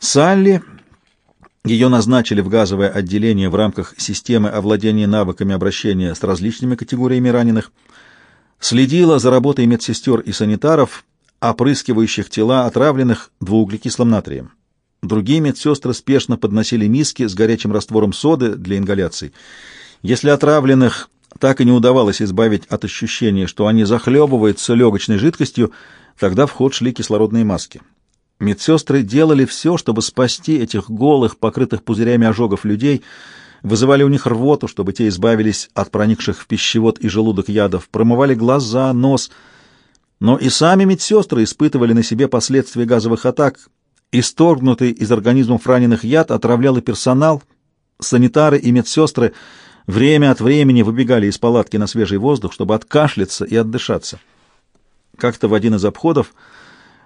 Салли, ее назначили в газовое отделение в рамках системы овладения навыками обращения с различными категориями раненых, следила за работой медсестер и санитаров, опрыскивающих тела отравленных двууглекислым натрием. Другие медсестры спешно подносили миски с горячим раствором соды для ингаляций. Если отравленных так и не удавалось избавить от ощущения, что они захлебываются легочной жидкостью, тогда в ход шли кислородные маски. Медсестры делали все, чтобы спасти этих голых, покрытых пузырями ожогов людей, вызывали у них рвоту, чтобы те избавились от проникших в пищевод и желудок ядов, промывали глаза, нос. Но и сами медсестры испытывали на себе последствия газовых атак, Исторгнутый из организмов раненых яд отравлял и персонал, санитары и медсестры время от времени выбегали из палатки на свежий воздух, чтобы откашляться и отдышаться. Как-то в один из обходов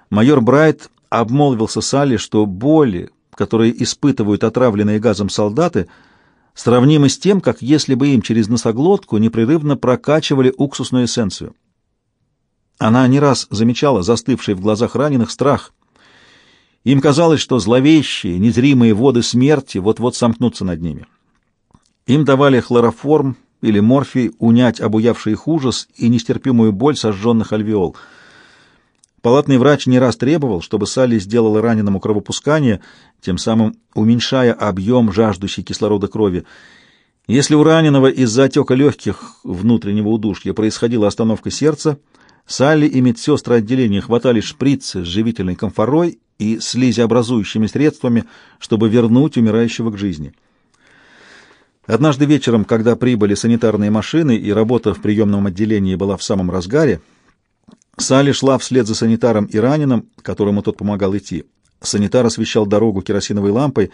майор Брайт обмолвился Салли, что боли, которые испытывают отравленные газом солдаты, сравнимы с тем, как если бы им через носоглотку непрерывно прокачивали уксусную эссенцию. Она не раз замечала застывший в глазах раненых страх — им казалось, что зловещие, незримые воды смерти вот-вот сомкнутся над ними. Им давали хлороформ или морфий унять обуявший их ужас и нестерпимую боль сожженных альвеол. Палатный врач не раз требовал, чтобы Салли сделала раненому кровопускание, тем самым уменьшая объем жаждущей кислорода крови. Если у раненого из-за отека легких внутреннего удушья происходила остановка сердца, Салли и медсестры отделения хватали шприцы с живительной комфорой и слизеобразующими средствами, чтобы вернуть умирающего к жизни. Однажды вечером, когда прибыли санитарные машины и работа в приемном отделении была в самом разгаре, Салли шла вслед за санитаром и раненым, которому тот помогал идти. Санитар освещал дорогу керосиновой лампой,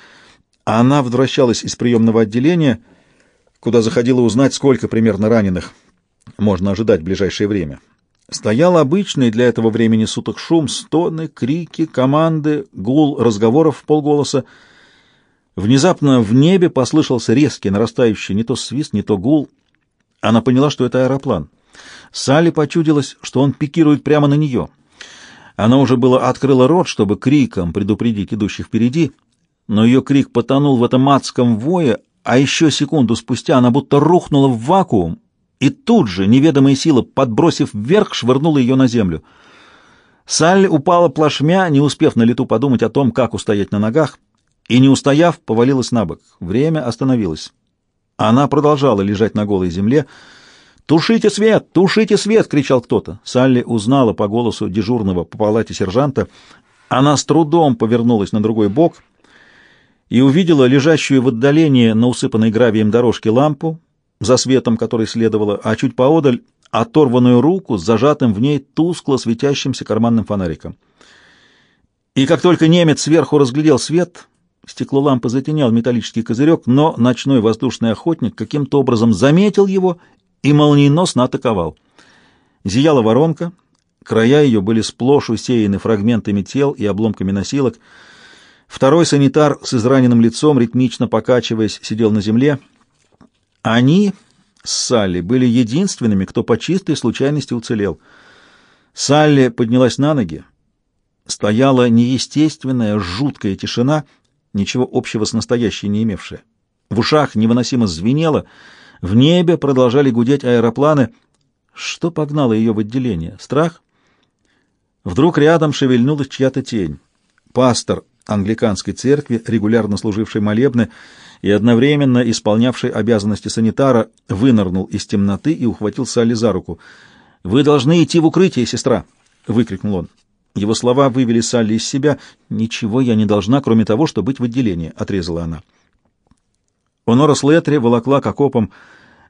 а она возвращалась из приемного отделения, куда заходила узнать, сколько примерно раненых можно ожидать в ближайшее время. Стоял обычный для этого времени суток шум, стоны, крики, команды, гул разговоров в полголоса. Внезапно в небе послышался резкий, нарастающий не то свист, не то гул. Она поняла, что это аэроплан. Салли почудилось, что он пикирует прямо на нее. Она уже было открыла рот, чтобы криком предупредить идущих впереди, но ее крик потонул в этом адском вое, а еще секунду спустя она будто рухнула в вакуум, и тут же неведомая сила, подбросив вверх, швырнула ее на землю. Салли упала плашмя, не успев на лету подумать о том, как устоять на ногах, и, не устояв, повалилась на бок. Время остановилось. Она продолжала лежать на голой земле. «Тушите свет! Тушите свет!» — кричал кто-то. Салли узнала по голосу дежурного по палате сержанта. Она с трудом повернулась на другой бок и увидела лежащую в отдалении на усыпанной гравием дорожке лампу, за светом который следовало, а чуть поодаль оторванную руку с зажатым в ней тускло светящимся карманным фонариком. И как только немец сверху разглядел свет, стекло лампы затенял металлический козырек, но ночной воздушный охотник каким-то образом заметил его и молниеносно атаковал. Зияла воронка, края ее были сплошь усеяны фрагментами тел и обломками носилок. Второй санитар с израненным лицом, ритмично покачиваясь, сидел на земле — они с Салли были единственными, кто по чистой случайности уцелел. Салли поднялась на ноги. Стояла неестественная, жуткая тишина, ничего общего с настоящей не имевшая. В ушах невыносимо звенело, в небе продолжали гудеть аэропланы. Что погнало ее в отделение? Страх? Вдруг рядом шевельнулась чья-то тень. Пастор англиканской церкви, регулярно служивший молебны, и одновременно исполнявший обязанности санитара, вынырнул из темноты и ухватил Салли за руку. «Вы должны идти в укрытие, сестра!» — выкрикнул он. Его слова вывели Салли из себя. «Ничего я не должна, кроме того, чтобы быть в отделении», — отрезала она. Онора Слетри волокла к окопам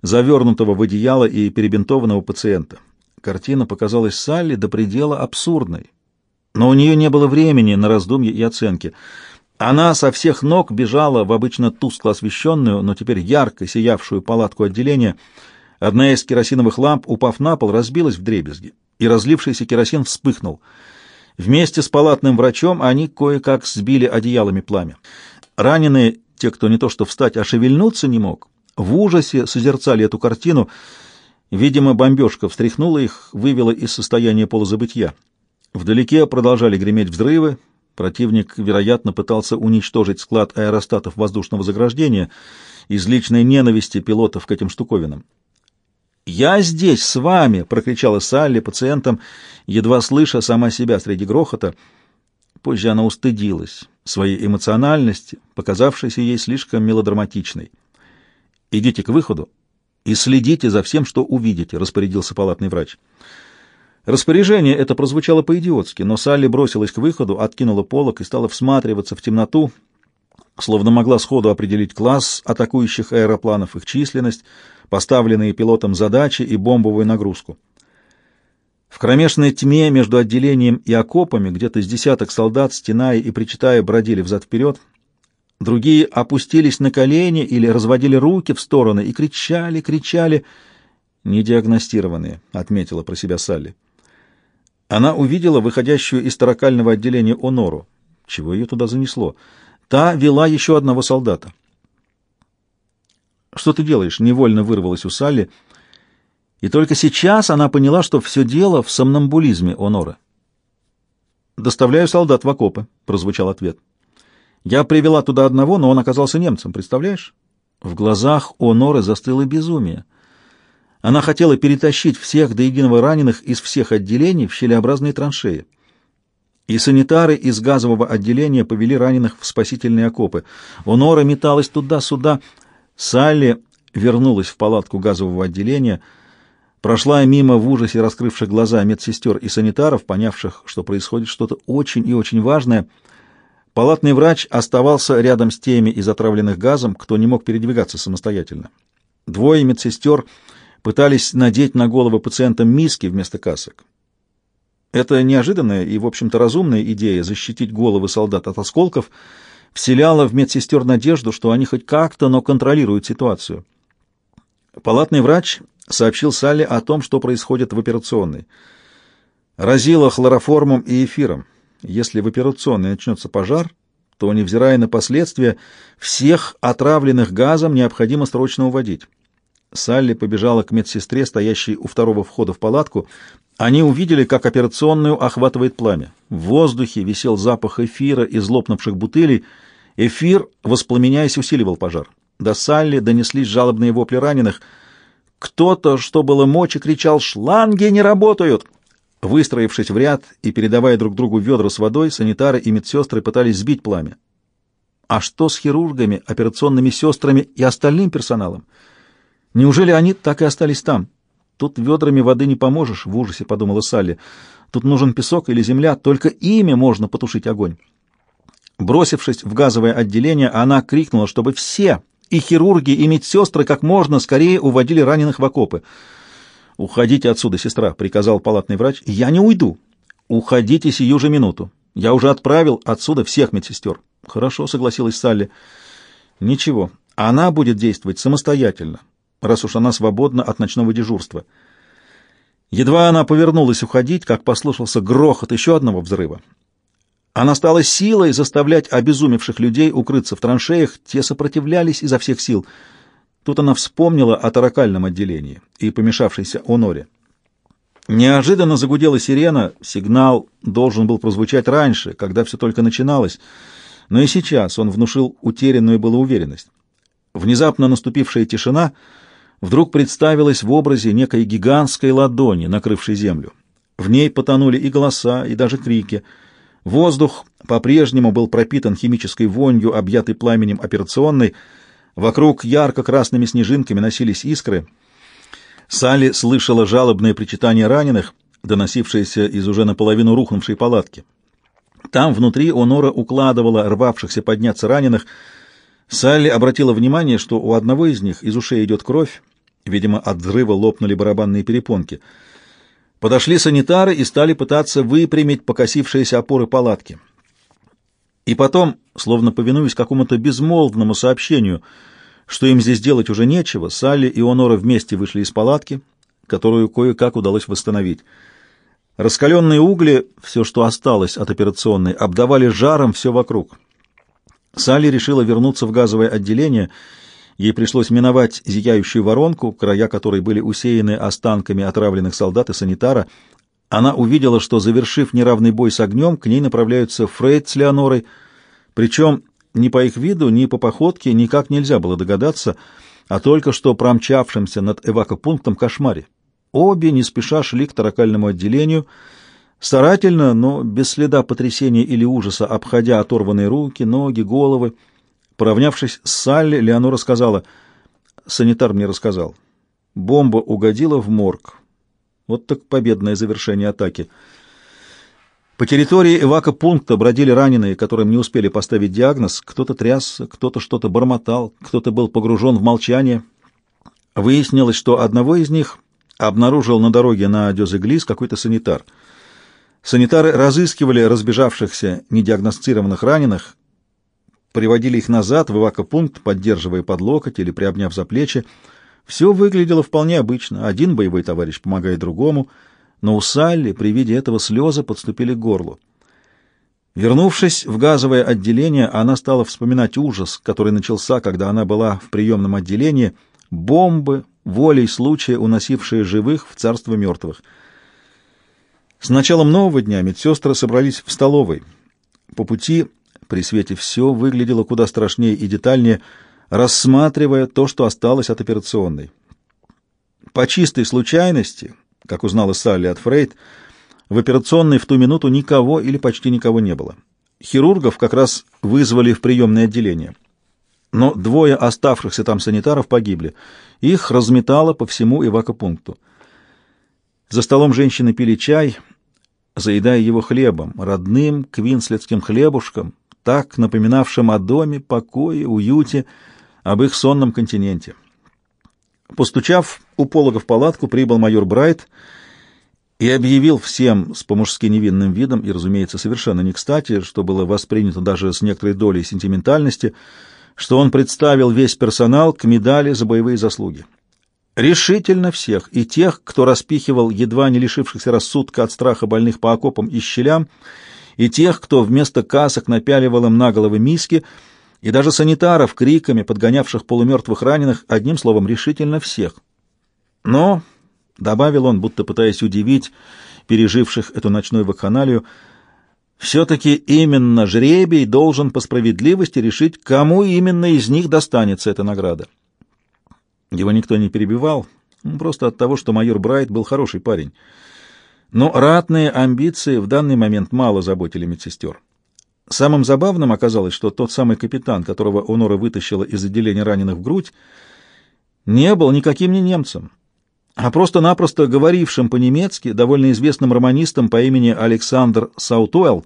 завернутого в одеяло и перебинтованного пациента. Картина показалась Салли до предела абсурдной. Но у нее не было времени на раздумья и оценки — она со всех ног бежала в обычно тускло освещенную, но теперь ярко сиявшую палатку отделения. Одна из керосиновых ламп, упав на пол, разбилась в дребезги, и разлившийся керосин вспыхнул. Вместе с палатным врачом они кое-как сбили одеялами пламя. Раненые, те, кто не то что встать, а шевельнуться не мог, в ужасе созерцали эту картину. Видимо, бомбежка встряхнула их, вывела из состояния полузабытия. Вдалеке продолжали греметь взрывы, Противник, вероятно, пытался уничтожить склад аэростатов воздушного заграждения из личной ненависти пилотов к этим штуковинам. «Я здесь, с вами!» — прокричала Салли пациентам, едва слыша сама себя среди грохота. Позже она устыдилась своей эмоциональности, показавшейся ей слишком мелодраматичной. «Идите к выходу и следите за всем, что увидите», — распорядился палатный врач. Распоряжение это прозвучало по-идиотски, но Салли бросилась к выходу, откинула полок и стала всматриваться в темноту, словно могла сходу определить класс атакующих аэропланов, их численность, поставленные пилотом задачи и бомбовую нагрузку. В кромешной тьме между отделением и окопами где-то с десяток солдат, стеная и причитая, бродили взад-вперед. Другие опустились на колени или разводили руки в стороны и кричали, кричали. «Недиагностированные», — отметила про себя Салли. Она увидела выходящую из таракального отделения Онору. Чего ее туда занесло? Та вела еще одного солдата. «Что ты делаешь?» — невольно вырвалась у Салли. И только сейчас она поняла, что все дело в сомнамбулизме Онора. «Доставляю солдат в окопы», — прозвучал ответ. «Я привела туда одного, но он оказался немцем, представляешь?» В глазах Оноры застыло безумие. Она хотела перетащить всех до единого раненых из всех отделений в щелеобразные траншеи. И санитары из газового отделения повели раненых в спасительные окопы. Онора металась туда-сюда. Салли вернулась в палатку газового отделения, прошла мимо в ужасе раскрывших глаза медсестер и санитаров, понявших, что происходит что-то очень и очень важное. Палатный врач оставался рядом с теми из отравленных газом, кто не мог передвигаться самостоятельно. Двое медсестер — пытались надеть на головы пациентам миски вместо касок. Эта неожиданная и, в общем-то, разумная идея защитить головы солдат от осколков вселяла в медсестер надежду, что они хоть как-то, но контролируют ситуацию. Палатный врач сообщил Салли о том, что происходит в операционной. Разило хлороформом и эфиром. Если в операционной начнется пожар, то, невзирая на последствия, всех отравленных газом необходимо срочно уводить. Салли побежала к медсестре, стоящей у второго входа в палатку. Они увидели, как операционную охватывает пламя. В воздухе висел запах эфира из лопнувших бутылей. Эфир, воспламеняясь, усиливал пожар. До Салли донеслись жалобные вопли раненых. Кто-то, что было мочи, кричал «Шланги не работают!» Выстроившись в ряд и передавая друг другу ведра с водой, санитары и медсестры пытались сбить пламя. А что с хирургами, операционными сестрами и остальным персоналом? Неужели они так и остались там? Тут ведрами воды не поможешь, в ужасе подумала Салли. Тут нужен песок или земля, только ими можно потушить огонь. Бросившись в газовое отделение, она крикнула, чтобы все, и хирурги, и медсестры, как можно скорее уводили раненых в окопы. «Уходите отсюда, сестра», — приказал палатный врач. «Я не уйду. Уходите сию же минуту. Я уже отправил отсюда всех медсестер». «Хорошо», — согласилась Салли. «Ничего, она будет действовать самостоятельно раз уж она свободна от ночного дежурства. Едва она повернулась уходить, как послышался грохот еще одного взрыва. Она стала силой заставлять обезумевших людей укрыться в траншеях, те сопротивлялись изо всех сил. Тут она вспомнила о таракальном отделении и помешавшейся Оноре. Неожиданно загудела сирена, сигнал должен был прозвучать раньше, когда все только начиналось, но и сейчас он внушил утерянную было уверенность. Внезапно наступившая тишина — вдруг представилась в образе некой гигантской ладони, накрывшей землю. В ней потонули и голоса, и даже крики. Воздух по-прежнему был пропитан химической вонью, объятый пламенем операционной. Вокруг ярко-красными снежинками носились искры. Салли слышала жалобные причитания раненых, доносившиеся из уже наполовину рухнувшей палатки. Там внутри Онора укладывала рвавшихся подняться раненых. Салли обратила внимание, что у одного из них из ушей идет кровь, Видимо, от взрыва лопнули барабанные перепонки. Подошли санитары и стали пытаться выпрямить покосившиеся опоры палатки. И потом, словно повинуясь какому-то безмолвному сообщению, что им здесь делать уже нечего, Салли и Онора вместе вышли из палатки, которую кое-как удалось восстановить. Раскаленные угли, все, что осталось от операционной, обдавали жаром все вокруг. Салли решила вернуться в газовое отделение — Ей пришлось миновать зияющую воронку, края которой были усеяны останками отравленных солдат и санитара. Она увидела, что, завершив неравный бой с огнем, к ней направляются Фрейд с Леонорой, причем ни по их виду, ни по походке никак нельзя было догадаться о только что промчавшемся над эвакопунктом кошмаре. Обе не спеша шли к таракальному отделению, старательно, но без следа потрясения или ужаса, обходя оторванные руки, ноги, головы. Поравнявшись с Салли, Леонора сказала, «Санитар мне рассказал, бомба угодила в морг. Вот так победное завершение атаки». По территории эвакопункта бродили раненые, которым не успели поставить диагноз. Кто-то трясся, кто-то что-то бормотал, кто-то был погружен в молчание. Выяснилось, что одного из них обнаружил на дороге на Дёзеглис какой-то санитар. Санитары разыскивали разбежавшихся недиагностированных раненых, приводили их назад в эвакопункт, поддерживая под локоть или приобняв за плечи. Все выглядело вполне обычно. Один боевой товарищ помогает другому — но у Салли при виде этого слезы подступили к горлу. Вернувшись в газовое отделение, она стала вспоминать ужас, который начался, когда она была в приемном отделении, бомбы, волей случая уносившие живых в царство мертвых. С началом нового дня медсестры собрались в столовой. По пути, при свете все выглядело куда страшнее и детальнее, рассматривая то, что осталось от операционной. По чистой случайности как узнала Салли от Фрейд, в операционной в ту минуту никого или почти никого не было. Хирургов как раз вызвали в приемное отделение. Но двое оставшихся там санитаров погибли. Их разметало по всему эвакопункту. За столом женщины пили чай, заедая его хлебом, родным квинслетским хлебушком, так напоминавшим о доме, покое, уюте, об их сонном континенте. Постучав у полога в палатку, прибыл майор Брайт и объявил всем с по-мужски невинным видом, и, разумеется, совершенно не кстати, что было воспринято даже с некоторой долей сентиментальности, что он представил весь персонал к медали за боевые заслуги. Решительно всех, и тех, кто распихивал едва не лишившихся рассудка от страха больных по окопам и щелям, и тех, кто вместо касок напяливал им на головы миски — и даже санитаров криками, подгонявших полумертвых раненых, одним словом, решительно всех. Но, — добавил он, будто пытаясь удивить переживших эту ночную вакханалию, — все-таки именно жребий должен по справедливости решить, кому именно из них достанется эта награда. Его никто не перебивал, ну, просто от того, что майор Брайт был хороший парень. Но ратные амбиции в данный момент мало заботили медсестер. Самым забавным оказалось, что тот самый капитан, которого Онора вытащила из отделения раненых в грудь, не был никаким не немцем, а просто-напросто говорившим по-немецки довольно известным романистом по имени Александр Саутуэлл,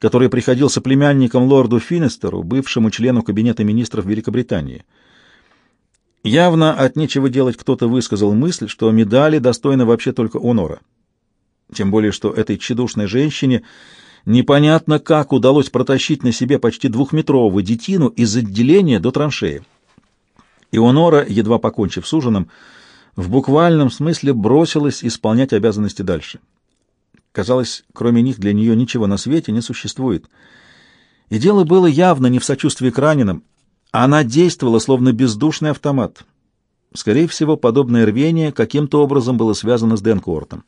который приходился племянником лорду Финестеру, бывшему члену Кабинета министров Великобритании. Явно от нечего делать кто-то высказал мысль, что медали достойны вообще только Онора. Тем более, что этой тщедушной женщине – Непонятно, как удалось протащить на себе почти двухметрового детину из отделения до траншеи. Ионора, едва покончив с ужином, в буквальном смысле бросилась исполнять обязанности дальше. Казалось, кроме них для нее ничего на свете не существует. И дело было явно не в сочувствии к раненым. Она действовала словно бездушный автомат. Скорее всего, подобное рвение каким-то образом было связано с Денкортом.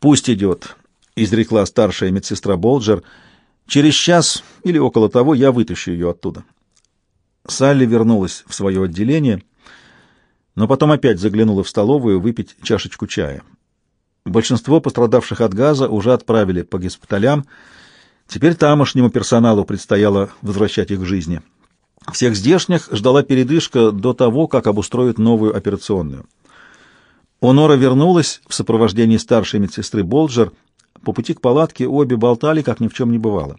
«Пусть идет», — изрекла старшая медсестра Болджер. «Через час или около того я вытащу ее оттуда». Салли вернулась в свое отделение, но потом опять заглянула в столовую выпить чашечку чая. Большинство пострадавших от газа уже отправили по госпиталям. Теперь тамошнему персоналу предстояло возвращать их к жизни. Всех здешних ждала передышка до того, как обустроят новую операционную. Онора вернулась в сопровождении старшей медсестры Болджер — по пути к палатке обе болтали, как ни в чем не бывало.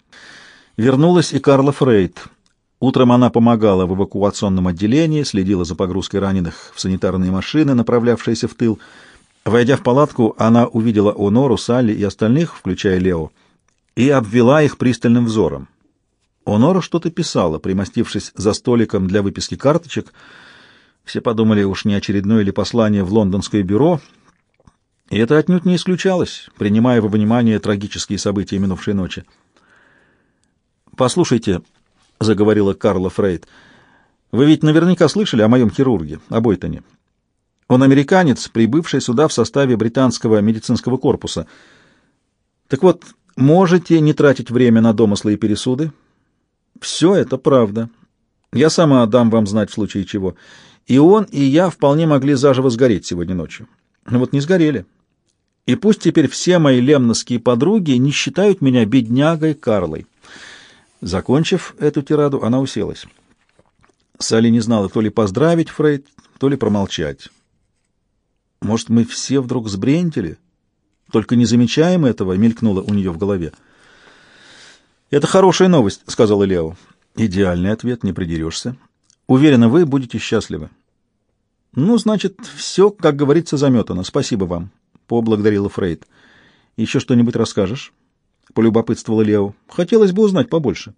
Вернулась и Карла Фрейд. Утром она помогала в эвакуационном отделении, следила за погрузкой раненых в санитарные машины, направлявшиеся в тыл. Войдя в палатку, она увидела Онору, Салли и остальных, включая Лео, и обвела их пристальным взором. Онора что-то писала, примостившись за столиком для выписки карточек. Все подумали, уж не очередное ли послание в лондонское бюро — и это отнюдь не исключалось, принимая во внимание трагические события минувшей ночи. «Послушайте», — заговорила Карла Фрейд, — «вы ведь наверняка слышали о моем хирурге, о Бойтоне. Он американец, прибывший сюда в составе британского медицинского корпуса. Так вот, можете не тратить время на домыслы и пересуды. Все это правда. Я сама дам вам знать в случае чего. И он, и я вполне могли заживо сгореть сегодня ночью. Но вот не сгорели. И пусть теперь все мои лемносские подруги не считают меня беднягой Карлой. Закончив эту тираду, она уселась. Салли не знала, то ли поздравить Фрейд, то ли промолчать. Может, мы все вдруг сбрендили? Только не замечаем этого, мелькнуло у нее в голове. «Это хорошая новость», — сказала Лео. «Идеальный ответ, не придерешься. Уверена, вы будете счастливы». «Ну, значит, все, как говорится, заметано. Спасибо вам», — поблагодарила Фрейд. «Еще что-нибудь расскажешь?» — полюбопытствовала Лео. «Хотелось бы узнать побольше».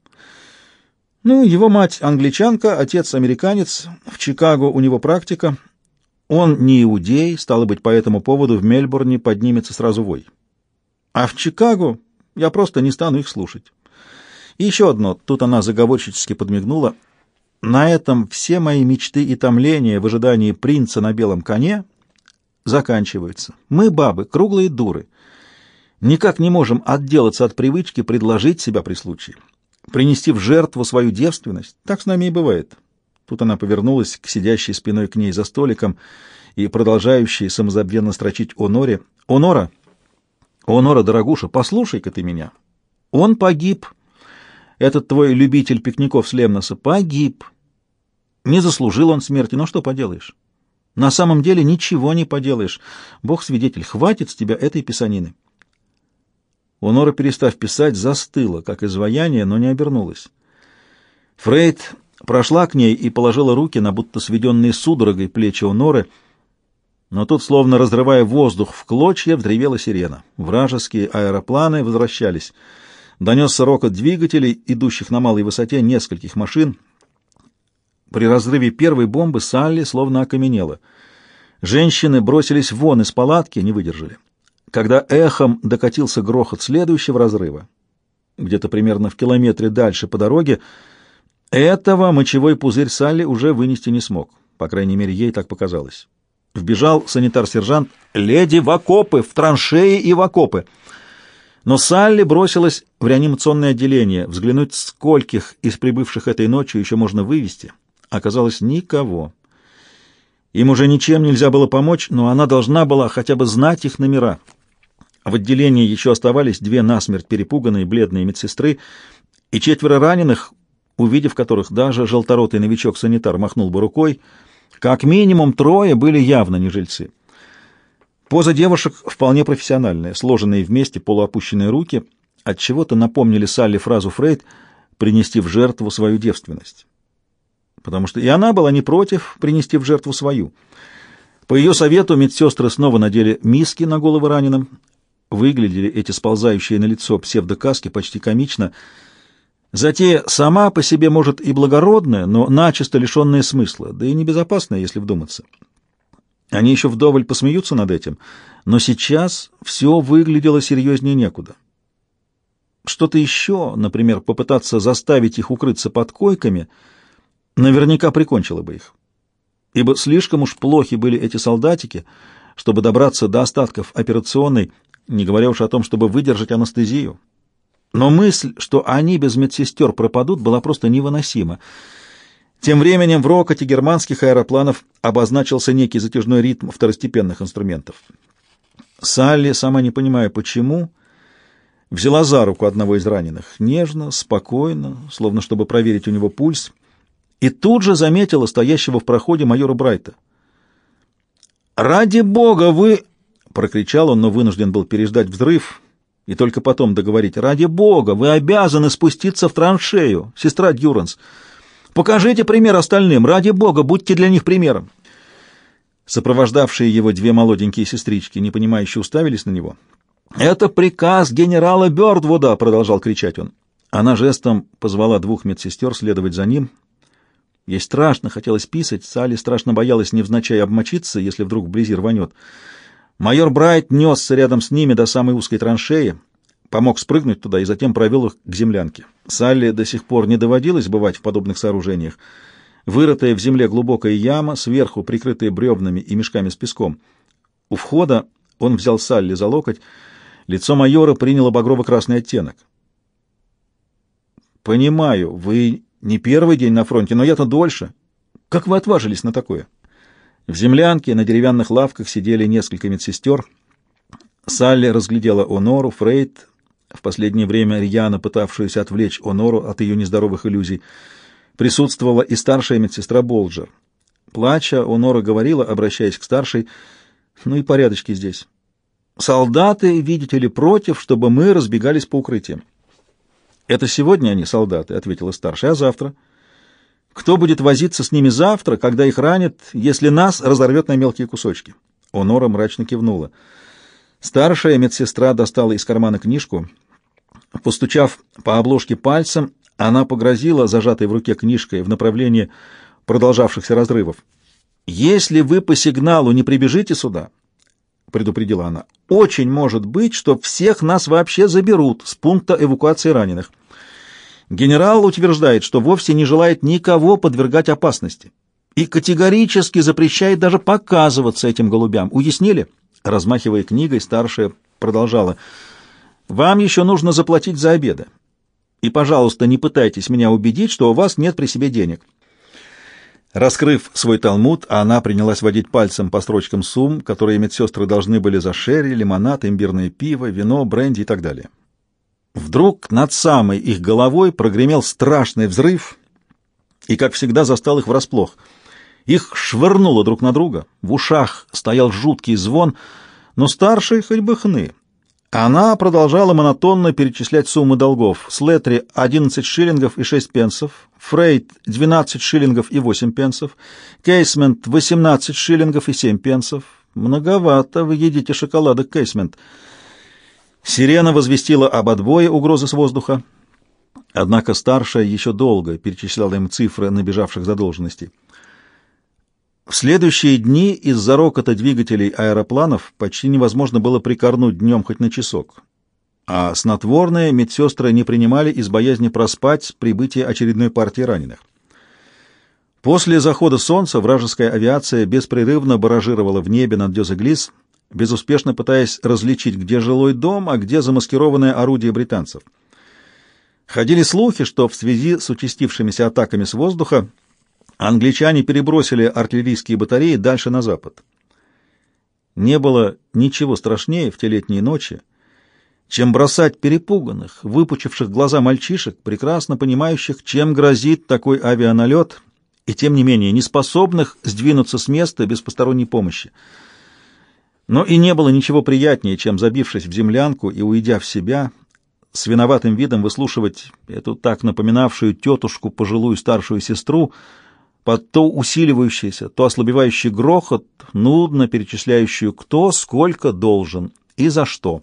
«Ну, его мать англичанка, отец американец. В Чикаго у него практика. Он не иудей, стало быть, по этому поводу в Мельбурне поднимется сразу вой. А в Чикаго я просто не стану их слушать. И еще одно, тут она заговорщически подмигнула. На этом все мои мечты и томления в ожидании принца на белом коне заканчиваются. Мы, бабы, круглые дуры. Никак не можем отделаться от привычки предложить себя при случае. Принести в жертву свою девственность. Так с нами и бывает. Тут она повернулась к сидящей спиной к ней за столиком и продолжающей самозабвенно строчить Оноре. «Онора! Онора, дорогуша, послушай-ка ты меня! Он погиб!» Этот твой любитель пикников с Лемноса погиб. Не заслужил он смерти, но что поделаешь? На самом деле ничего не поделаешь. Бог свидетель, хватит с тебя этой писанины. Унора, перестав писать, застыла, как изваяние, но не обернулась. Фрейд прошла к ней и положила руки на будто сведенные судорогой плечи Уноры, но тут, словно разрывая воздух в клочья, взревела сирена. Вражеские аэропланы возвращались — донесся рокот двигателей, идущих на малой высоте нескольких машин. При разрыве первой бомбы Салли словно окаменела. Женщины бросились вон из палатки, не выдержали. Когда эхом докатился грохот следующего разрыва, где-то примерно в километре дальше по дороге, этого мочевой пузырь Салли уже вынести не смог. По крайней мере, ей так показалось. Вбежал санитар-сержант. «Леди в окопы! В траншеи и в окопы!» Но Салли бросилась в реанимационное отделение, взглянуть, скольких из прибывших этой ночью еще можно вывести. Оказалось, никого. Им уже ничем нельзя было помочь, но она должна была хотя бы знать их номера. В отделении еще оставались две насмерть перепуганные бледные медсестры и четверо раненых, увидев которых даже желторотый новичок-санитар махнул бы рукой, как минимум трое были явно не жильцы. Поза девушек вполне профессиональная, сложенные вместе полуопущенные руки, от чего то напомнили Салли фразу Фрейд «принести в жертву свою девственность». Потому что и она была не против принести в жертву свою. По ее совету медсестры снова надели миски на головы раненым. Выглядели эти сползающие на лицо псевдокаски почти комично. Затея сама по себе может и благородная, но начисто лишенная смысла, да и небезопасная, если вдуматься. Они еще вдоволь посмеются над этим, но сейчас все выглядело серьезнее некуда. Что-то еще, например, попытаться заставить их укрыться под койками, наверняка прикончило бы их. Ибо слишком уж плохи были эти солдатики, чтобы добраться до остатков операционной, не говоря уж о том, чтобы выдержать анестезию. Но мысль, что они без медсестер пропадут, была просто невыносима. Тем временем в рокоте германских аэропланов обозначился некий затяжной ритм второстепенных инструментов. Салли, сама не понимая почему, взяла за руку одного из раненых, нежно, спокойно, словно чтобы проверить у него пульс, и тут же заметила стоящего в проходе майора Брайта. «Ради бога, вы...» — прокричал он, но вынужден был переждать взрыв и только потом договорить. «Ради бога, вы обязаны спуститься в траншею, сестра Дюранс!» Покажите пример остальным, ради бога, будьте для них примером. Сопровождавшие его две молоденькие сестрички, непонимающе уставились на него. «Это приказ генерала Бёрдвуда!» — продолжал кричать он. Она жестом позвала двух медсестер следовать за ним. Ей страшно хотелось писать, Салли страшно боялась невзначай обмочиться, если вдруг вблизи рванет. Майор Брайт несся рядом с ними до самой узкой траншеи помог спрыгнуть туда и затем провел их к землянке. Салли до сих пор не доводилось бывать в подобных сооружениях. вырытая в земле глубокая яма, сверху прикрытая бревнами и мешками с песком. У входа он взял Салли за локоть. Лицо майора приняло багрово-красный оттенок. «Понимаю, вы не первый день на фронте, но я-то дольше. Как вы отважились на такое?» В землянке на деревянных лавках сидели несколько медсестер. Салли разглядела Онору, Фрейд, в последнее время рьяно пытавшуюся отвлечь Онору от ее нездоровых иллюзий. Присутствовала и старшая медсестра Болджер. Плача, Онора говорила, обращаясь к старшей, «Ну и порядочки здесь. Солдаты, видите ли, против, чтобы мы разбегались по укрытиям». «Это сегодня они, солдаты», — ответила старшая, — «а завтра?» Кто будет возиться с ними завтра, когда их ранят, если нас разорвет на мелкие кусочки?» Онора мрачно кивнула. Старшая медсестра достала из кармана книжку. Постучав по обложке пальцем, она погрозила зажатой в руке книжкой в направлении продолжавшихся разрывов. «Если вы по сигналу не прибежите сюда, — предупредила она, — очень может быть, что всех нас вообще заберут с пункта эвакуации раненых». Генерал утверждает, что вовсе не желает никого подвергать опасности и категорически запрещает даже показываться этим голубям. Уяснили? Размахивая книгой, старшая продолжала. «Вам еще нужно заплатить за обеды. И, пожалуйста, не пытайтесь меня убедить, что у вас нет при себе денег». Раскрыв свой талмуд, она принялась водить пальцем по строчкам сумм, которые медсестры должны были за шерри, лимонад, имбирное пиво, вино, бренди и так далее. Вдруг над самой их головой прогремел страшный взрыв и, как всегда, застал их врасплох. Их швырнуло друг на друга, в ушах стоял жуткий звон, но старший хоть бы хны. Она продолжала монотонно перечислять суммы долгов. Слетри — 11 шиллингов и 6 пенсов, Фрейд — 12 шиллингов и 8 пенсов, Кейсмент — 18 шиллингов и 7 пенсов. Многовато вы едите шоколадок, Кейсмент. Сирена возвестила об отбое угрозы с воздуха, однако старшая еще долго перечисляла им цифры набежавших задолженностей. В следующие дни из-за рокота двигателей аэропланов почти невозможно было прикорнуть днем хоть на часок, а снотворные медсестры не принимали из боязни проспать прибытие очередной партии раненых. После захода солнца вражеская авиация беспрерывно баражировала в небе над Дёзеглис, безуспешно пытаясь различить, где жилой дом, а где замаскированное орудие британцев. Ходили слухи, что в связи с участившимися атаками с воздуха англичане перебросили артиллерийские батареи дальше на запад. Не было ничего страшнее в те летние ночи, чем бросать перепуганных, выпучивших глаза мальчишек, прекрасно понимающих, чем грозит такой авианалет, и тем не менее неспособных сдвинуться с места без посторонней помощи. Но и не было ничего приятнее, чем, забившись в землянку и уйдя в себя, с виноватым видом выслушивать эту так напоминавшую тетушку, пожилую старшую сестру, под то усиливающийся, то ослабевающий грохот, нудно перечисляющую кто сколько должен и за что.